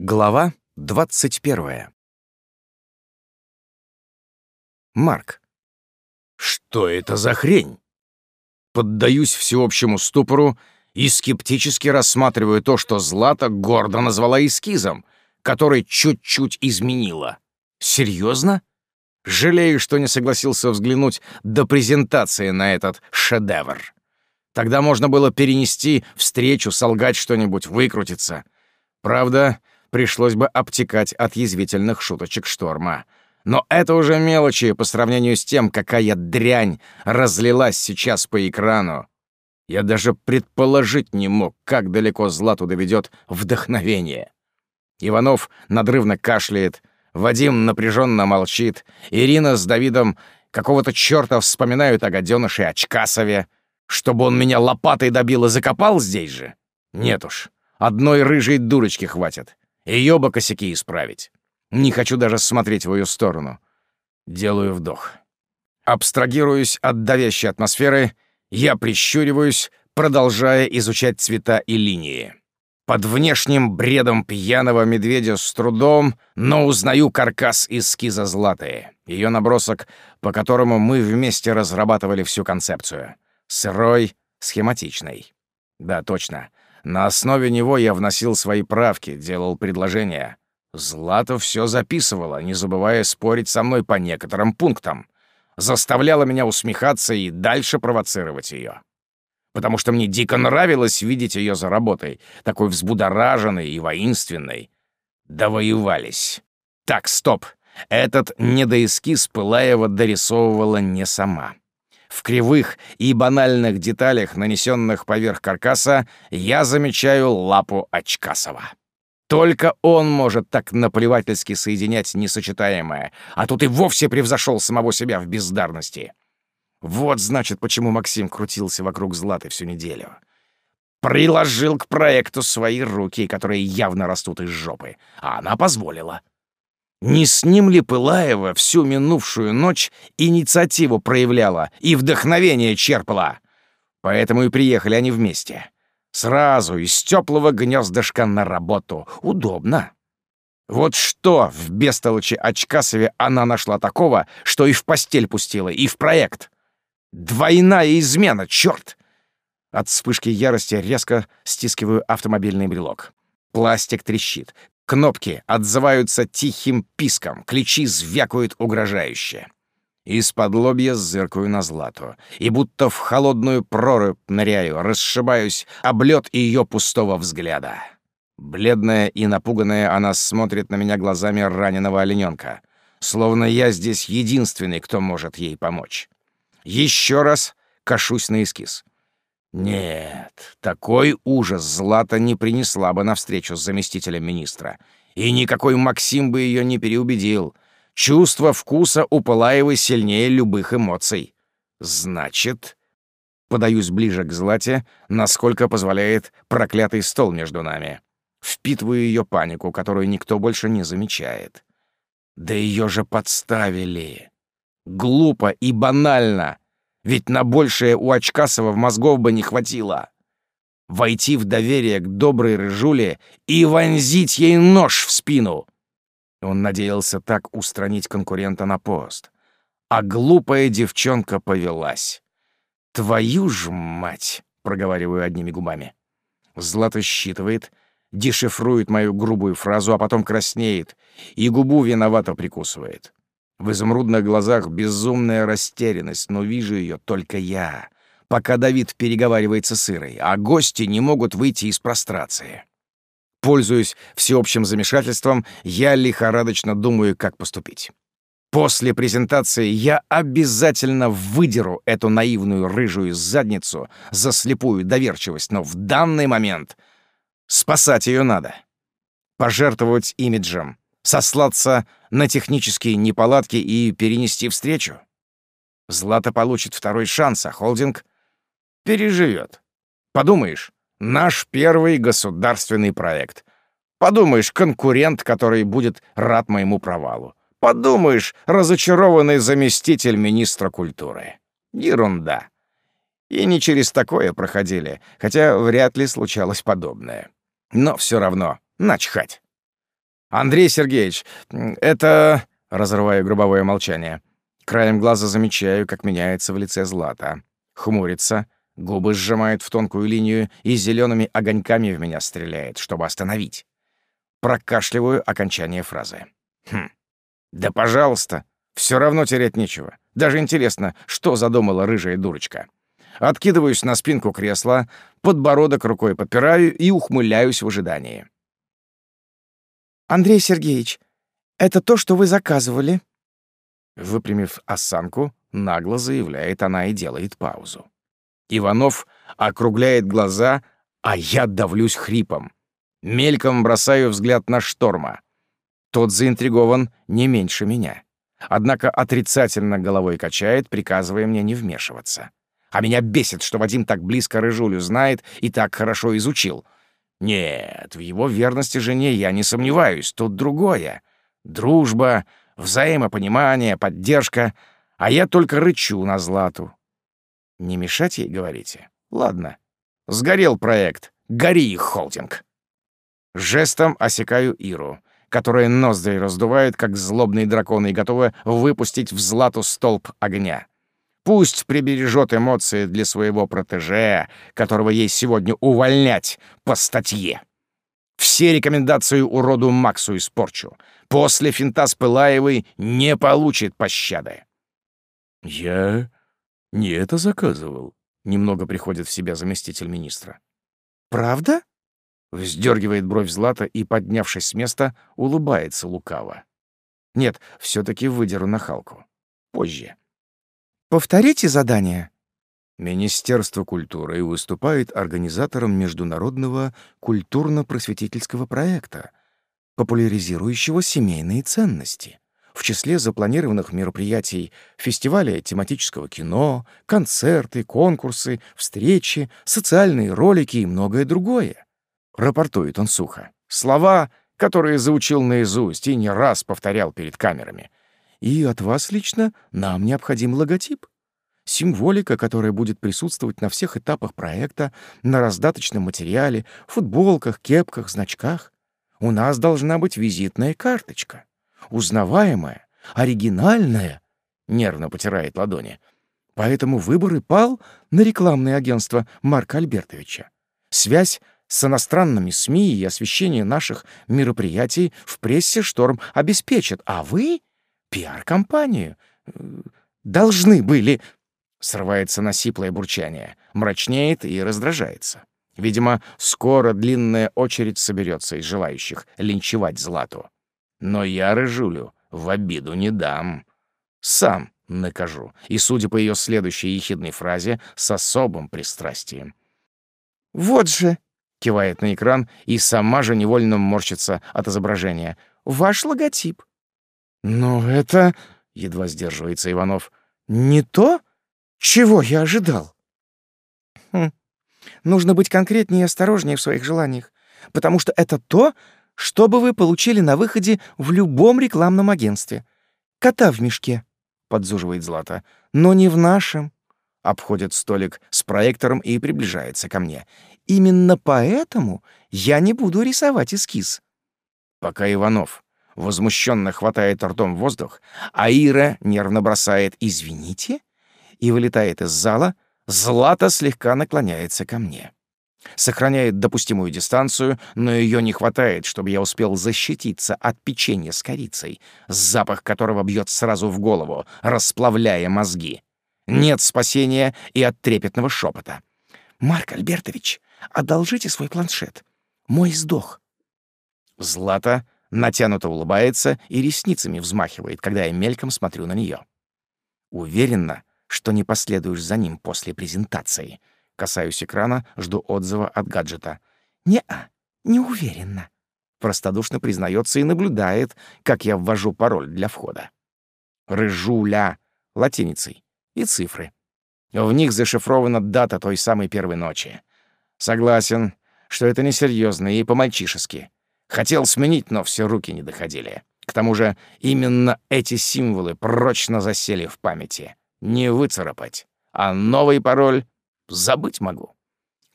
Глава 21. Марк. Что это за хрень? Поддаюсь всеобщему ступору и скептически рассматриваю то, что Злата гордо назвала эскизом, который чуть-чуть изменила. Серьезно? Жалею, что не согласился взглянуть до презентации на этот шедевр. Тогда можно было перенести встречу, солгать что-нибудь, выкрутиться. Правда, пришлось бы обтекать от язвительных шуточек шторма. Но это уже мелочи по сравнению с тем, какая дрянь разлилась сейчас по экрану. Я даже предположить не мог, как далеко Злату доведет вдохновение. Иванов надрывно кашляет, Вадим напряженно молчит, Ирина с Давидом какого-то черта вспоминают о гаденыше Очкасове, чтобы он меня лопатой добил и закопал здесь же. Нет уж, одной рыжей дурочки хватит. Ее бы косяки исправить. Не хочу даже смотреть в ее сторону. Делаю вдох. Абстрагируюсь от давящей атмосферы, я прищуриваюсь, продолжая изучать цвета и линии. Под внешним бредом пьяного медведя с трудом, но узнаю каркас эскиза Златы, ее набросок, по которому мы вместе разрабатывали всю концепцию. Сырой, схематичный. Да, точно. На основе него я вносил свои правки, делал предложения. Злата все записывала, не забывая спорить со мной по некоторым пунктам. Заставляла меня усмехаться и дальше провоцировать ее. Потому что мне дико нравилось видеть ее за работой, такой взбудораженной и воинственной. Довоевались. Так, стоп. Этот недоэскиз Пылаева дорисовывала не сама. В кривых и банальных деталях, нанесенных поверх каркаса, я замечаю лапу Очкасова. Только он может так наплевательски соединять несочетаемое, а тут и вовсе превзошел самого себя в бездарности. Вот, значит, почему Максим крутился вокруг Златы всю неделю. Приложил к проекту свои руки, которые явно растут из жопы, а она позволила. Не с ним ли Пылаева всю минувшую ночь инициативу проявляла и вдохновение черпала? Поэтому и приехали они вместе. Сразу из теплого гнездышка на работу. Удобно. Вот что в бестолочи Очкасове она нашла такого, что и в постель пустила, и в проект. Двойная измена, черт! От вспышки ярости резко стискиваю автомобильный брелок. Пластик трещит, Кнопки отзываются тихим писком, ключи звякают угрожающе. Из-под лобья зыркаю на Злату, и будто в холодную прорубь ныряю, расшибаюсь об лед ее пустого взгляда. Бледная и напуганная, она смотрит на меня глазами раненого олененка, словно я здесь единственный, кто может ей помочь. Еще раз кашусь на эскиз. Нет, такой ужас Злата не принесла бы навстречу с заместителем министра. И никакой Максим бы ее не переубедил. Чувство вкуса у Пылаевой сильнее любых эмоций. Значит, подаюсь ближе к Злате, насколько позволяет проклятый стол между нами. Впитываю ее панику, которую никто больше не замечает. Да ее же подставили. Глупо и банально. Ведь на большее у Очкасова мозгов бы не хватило. Войти в доверие к доброй рыжуле и вонзить ей нож в спину. Он надеялся так устранить конкурента на пост. А глупая девчонка повелась. «Твою ж мать!» — проговариваю одними губами. Злата считывает, дешифрует мою грубую фразу, а потом краснеет и губу виновато прикусывает. В изумрудных глазах безумная растерянность, но вижу ее только я, пока Давид переговаривается с Ирой, а гости не могут выйти из прострации. Пользуясь всеобщим замешательством, я лихорадочно думаю, как поступить. После презентации я обязательно выдеру эту наивную рыжую задницу за слепую доверчивость, но в данный момент спасать ее надо. Пожертвовать имиджем, сослаться на технические неполадки и перенести встречу. Злата получит второй шанс, а холдинг переживет. Подумаешь, наш первый государственный проект. Подумаешь, конкурент, который будет рад моему провалу. Подумаешь, разочарованный заместитель министра культуры. Ерунда. И не через такое проходили, хотя вряд ли случалось подобное. Но все равно начхать. «Андрей Сергеевич, это...» — разрываю грубовое молчание. Краем глаза замечаю, как меняется в лице Злата. Хмурится, губы сжимает в тонкую линию и зелеными огоньками в меня стреляет, чтобы остановить. Прокашливаю окончание фразы. «Хм, да пожалуйста, все равно терять нечего. Даже интересно, что задумала рыжая дурочка. Откидываюсь на спинку кресла, подбородок рукой подпираю и ухмыляюсь в ожидании. «Андрей Сергеевич, это то, что вы заказывали?» Выпрямив осанку, нагло заявляет она и делает паузу. Иванов округляет глаза, а я давлюсь хрипом. Мельком бросаю взгляд на шторма. Тот заинтригован не меньше меня. Однако отрицательно головой качает, приказывая мне не вмешиваться. А меня бесит, что Вадим так близко Рыжулю знает и так хорошо изучил. Нет, в его верности жене я не сомневаюсь, тут другое. Дружба, взаимопонимание, поддержка, а я только рычу на Злату. Не мешать ей, говорите? Ладно. Сгорел проект. Гори холдинг. Жестом осекаю Иру, которая ноздри раздувает, как злобный дракон, и готова выпустить в Злату столб огня. Пусть прибережет эмоции для своего протеже, которого ей сегодня увольнять по статье. Все рекомендации уроду Максу испорчу. После финта с Пылаевой не получит пощады. «Я не это заказывал», — немного приходит в себя заместитель министра. «Правда?» — вздергивает бровь Злата и, поднявшись с места, улыбается лукаво. «Нет, все таки выдеру нахалку. Позже». «Повторите задание». Министерство культуры выступает организатором международного культурно-просветительского проекта, популяризирующего семейные ценности. В числе запланированных мероприятий фестиваля тематического кино, концерты, конкурсы, встречи, социальные ролики и многое другое. Рапортует он сухо. Слова, которые заучил наизусть и не раз повторял перед камерами. И от вас лично нам необходим логотип. Символика, которая будет присутствовать на всех этапах проекта, на раздаточном материале, футболках, кепках, значках. У нас должна быть визитная карточка. Узнаваемая, оригинальная, нервно потирает ладони. Поэтому выбор и пал на рекламное агентство Марка Альбертовича. Связь с иностранными СМИ и освещение наших мероприятий в прессе «Шторм» обеспечат, а вы — пиар-компанию. Должны были... Срывается на сиплое бурчание, мрачнеет и раздражается. Видимо, скоро длинная очередь соберется из желающих линчевать Злату. Но я Рыжулю в обиду не дам. Сам накажу. И, судя по ее следующей ехидной фразе, с особым пристрастием. «Вот же!» — кивает на экран и сама же невольно морщится от изображения. «Ваш логотип». «Но это...» — едва сдерживается Иванов. «Не то, чего я ожидал». Хм. Нужно быть конкретнее и осторожнее в своих желаниях, потому что это то, что бы вы получили на выходе в любом рекламном агентстве. Кота в мешке, — подзуживает Злата, — но не в нашем. Обходит столик с проектором и приближается ко мне. Именно поэтому я не буду рисовать эскиз. Пока Иванов возмущенно хватает ртом воздух, а Ира нервно бросает «извините» и вылетает из зала, Злата слегка наклоняется ко мне. Сохраняет допустимую дистанцию, но ее не хватает, чтобы я успел защититься от печенья с корицей, запах которого бьет сразу в голову, расплавляя мозги. Нет спасения и от трепетного шепота. «Марк Альбертович, одолжите свой планшет. Мой сдох». Злата натянуто улыбается и ресницами взмахивает, когда я мельком смотрю на нее. Уверена, что не последуешь за ним после презентации. Касаюсь экрана, жду отзыва от гаджета. «Не-а, не уверена», — простодушно признается и наблюдает, как я ввожу пароль для входа. «Рыжуля» — латиницей и цифры. В них зашифрована дата той самой первой ночи. Согласен, что это несерьезно и по-мальчишески. Хотел сменить, но все руки не доходили. К тому же именно эти символы прочно засели в памяти. Не выцарапать. А новый пароль забыть могу.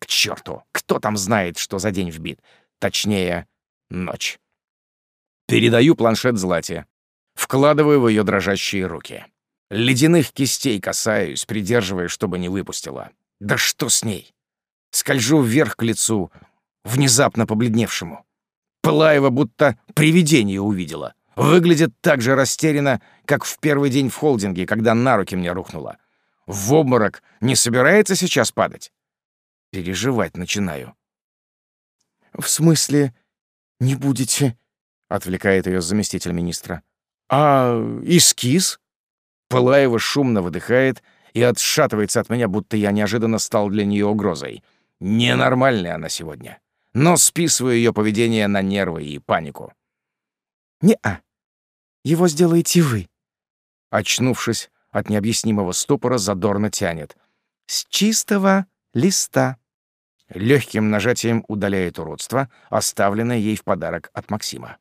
К черту, кто там знает, что за день вбит? Точнее, ночь. Передаю планшет Злате. Вкладываю в ее дрожащие руки. Ледяных кистей касаюсь, придерживая, чтобы не выпустила. Да что с ней? Скольжу вверх к лицу, внезапно побледневшему. Пылаева будто привидение увидела. Выглядит так же растерянно, как в первый день в холдинге, когда на руки мне рухнула. В обморок не собирается сейчас падать? Переживать начинаю. «В смысле, не будете?» — отвлекает ее заместитель министра. «А эскиз?» Пылаева шумно выдыхает и отшатывается от меня, будто я неожиданно стал для нее угрозой. Ненормальная она сегодня. Но списываю ее поведение на нервы и панику. «Не-а. Его сделаете вы». Очнувшись от необъяснимого ступора, задорно тянет. «С чистого листа». Легким нажатием удаляет уродство, оставленное ей в подарок от Максима.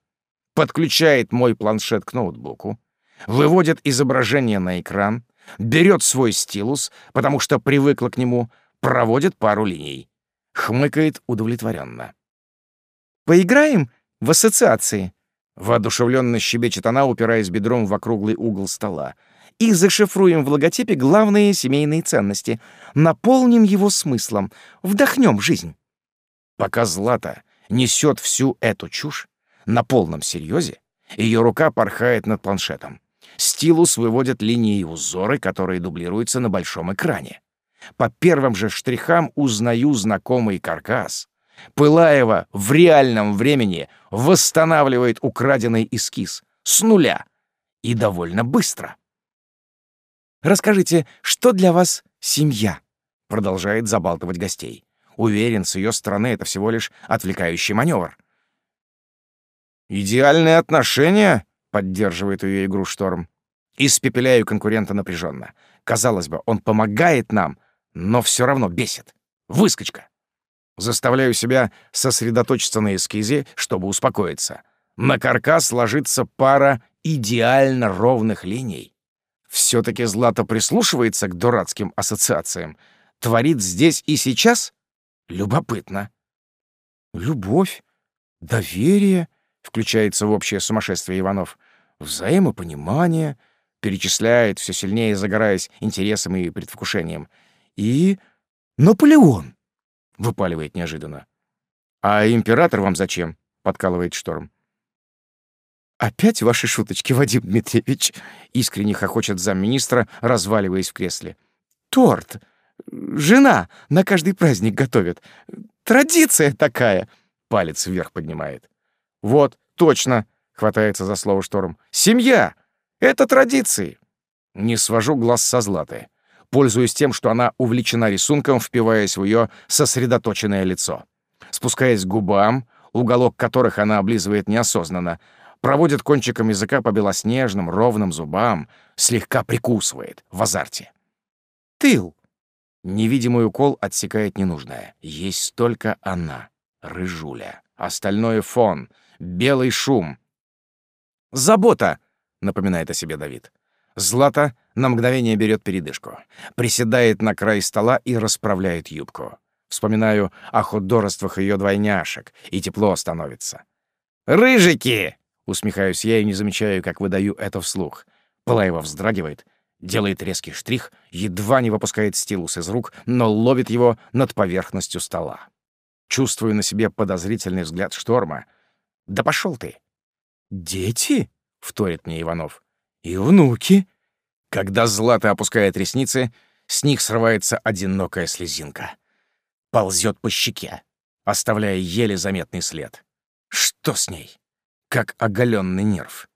Подключает мой планшет к ноутбуку, выводит изображение на экран, берет свой стилус, потому что привыкла к нему, проводит пару линий. Хмыкает удовлетворенно. «Поиграем в ассоциации?» Воодушевленно щебечет она, упираясь бедром в округлый угол стола. «И зашифруем в логотипе главные семейные ценности. Наполним его смыслом. Вдохнем жизнь». Пока Злата несет всю эту чушь, на полном серьезе, ее рука порхает над планшетом. Стилус выводит линии и узоры, которые дублируются на большом экране. По первым же штрихам узнаю знакомый каркас. Пылаева в реальном времени восстанавливает украденный эскиз с нуля и довольно быстро. «Расскажите, что для вас семья?» — продолжает забалтывать гостей. Уверен, с ее стороны это всего лишь отвлекающий маневр. «Идеальные отношения?» — поддерживает ее игру Шторм. Испепеляю конкурента напряженно. Казалось бы, он помогает нам, но все равно бесит. Выскочка. Заставляю себя сосредоточиться на эскизе, чтобы успокоиться. На каркас ложится пара идеально ровных линий. Все-таки Злата прислушивается к дурацким ассоциациям. Творит здесь и сейчас? Любопытно. Любовь, доверие, включается в общее сумасшествие Иванов, взаимопонимание, перечисляет, все сильнее загораясь интересом и предвкушением. И Наполеон. — выпаливает неожиданно. «А император вам зачем?» — подкалывает Шторм. «Опять ваши шуточки, Вадим Дмитриевич?» — искренне хохочет замминистра, разваливаясь в кресле. «Торт! Жена на каждый праздник готовит. Традиция такая!» — палец вверх поднимает. «Вот, точно!» — хватается за слово Шторм. «Семья! Это традиции!» Не свожу глаз со Златы пользуясь тем, что она увлечена рисунком, впиваясь в ее сосредоточенное лицо. Спускаясь к губам, уголок которых она облизывает неосознанно, проводит кончиком языка по белоснежным ровным зубам, слегка прикусывает в азарте. «Тыл!» Невидимый укол отсекает ненужное. Есть только она, рыжуля. Остальное — фон, белый шум. «Забота!» — напоминает о себе Давид. Злата на мгновение берет передышку, приседает на край стола и расправляет юбку. Вспоминаю о художествах ее двойняшек, и тепло становится. «Рыжики!» — усмехаюсь я и не замечаю, как выдаю это вслух. Пылаева вздрагивает, делает резкий штрих, едва не выпускает стилус из рук, но ловит его над поверхностью стола. Чувствую на себе подозрительный взгляд шторма. «Да пошел ты!» «Дети?» — вторит мне Иванов. «И внуки?» Когда Злата опускает ресницы, с них срывается одинокая слезинка. Ползет по щеке, оставляя еле заметный след. Что с ней? Как оголенный нерв.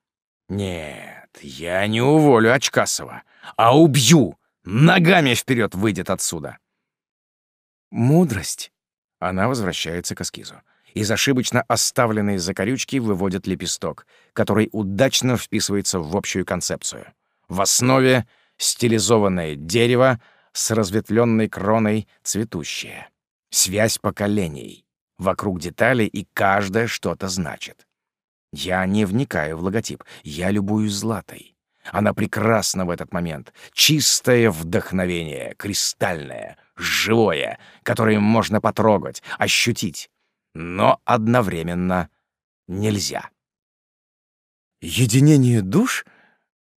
Нет, я не уволю Очкасова, а убью! Ногами вперед выйдет отсюда. Мудрость. Она возвращается к эскизу. Из ошибочно оставленной закорючки выводит лепесток, который удачно вписывается в общую концепцию. В основе стилизованное дерево с разветвленной кроной цветущее. Связь поколений. Вокруг деталей, и каждая что-то значит. Я не вникаю в логотип, я любуюсь златой. Она прекрасна в этот момент. Чистое вдохновение, кристальное, живое, которое можно потрогать, ощутить. Но одновременно нельзя. «Единение душ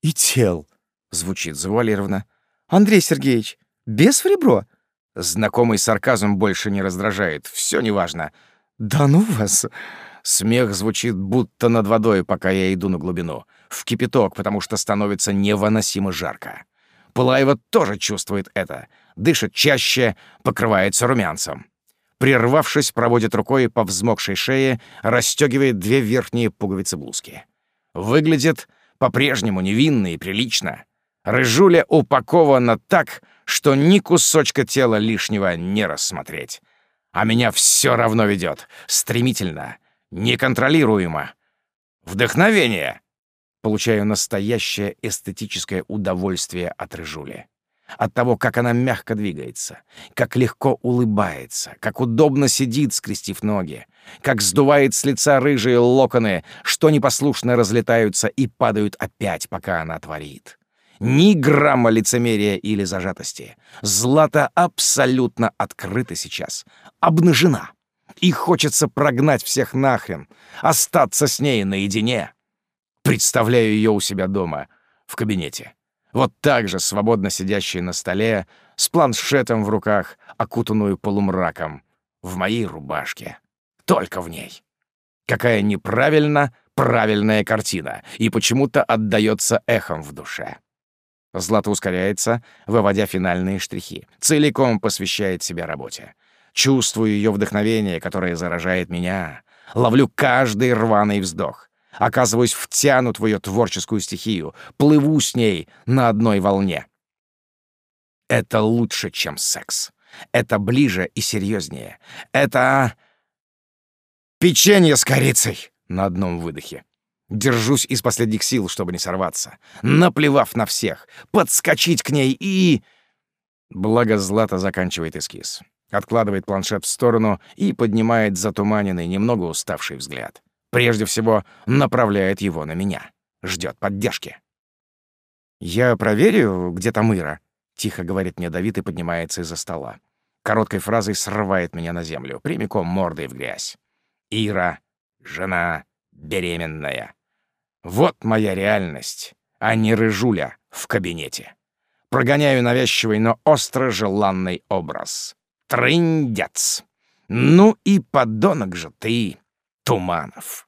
и тел», — звучит завуалированно. «Андрей Сергеевич, без в ребро?» Знакомый сарказм больше не раздражает, все неважно. «Да ну вас!» Смех звучит будто над водой, пока я иду на глубину. В кипяток, потому что становится невыносимо жарко. Пылаева тоже чувствует это. Дышит чаще, покрывается румянцем. Прервавшись, проводит рукой по взмокшей шее, расстегивает две верхние пуговицы блузки. Выглядит по-прежнему невинно и прилично. Рыжуля упакована так, что ни кусочка тела лишнего не рассмотреть. А меня все равно ведет. Стремительно, неконтролируемо. Вдохновение! Получаю настоящее эстетическое удовольствие от рыжули. От того, как она мягко двигается, как легко улыбается, как удобно сидит, скрестив ноги, как сдувает с лица рыжие локоны, что непослушно разлетаются и падают опять, пока она творит. Ни грамма лицемерия или зажатости. Злата абсолютно открыта сейчас, обнажена. И хочется прогнать всех нахрен, остаться с ней наедине. Представляю ее у себя дома, в кабинете. Вот так же, свободно сидящей на столе, с планшетом в руках, окутанную полумраком, в моей рубашке. Только в ней. Какая неправильно правильная картина, и почему-то отдается эхом в душе. Злата ускоряется, выводя финальные штрихи. Целиком посвящает себя работе. Чувствую ее вдохновение, которое заражает меня. Ловлю каждый рваный вздох. Оказываюсь втянут в ее творческую стихию. Плыву с ней на одной волне. Это лучше, чем секс. Это ближе и серьезнее. Это... Печенье с корицей на одном выдохе. Держусь из последних сил, чтобы не сорваться. Наплевав на всех, подскочить к ней и... Благо Злата заканчивает эскиз откладывает планшет в сторону и поднимает затуманенный, немного уставший взгляд. Прежде всего, направляет его на меня. Ждет поддержки. «Я проверю, где там Ира», — тихо говорит мне Давид и поднимается из-за стола. Короткой фразой срывает меня на землю, прямиком мордой в грязь. «Ира, жена, беременная. Вот моя реальность, а не рыжуля в кабинете. Прогоняю навязчивый, но остро желанный образ. Трындец. Ну и подонок же ты, Туманов.